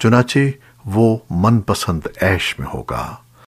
चुनाचे वो मनपसंद ऐश में होगा।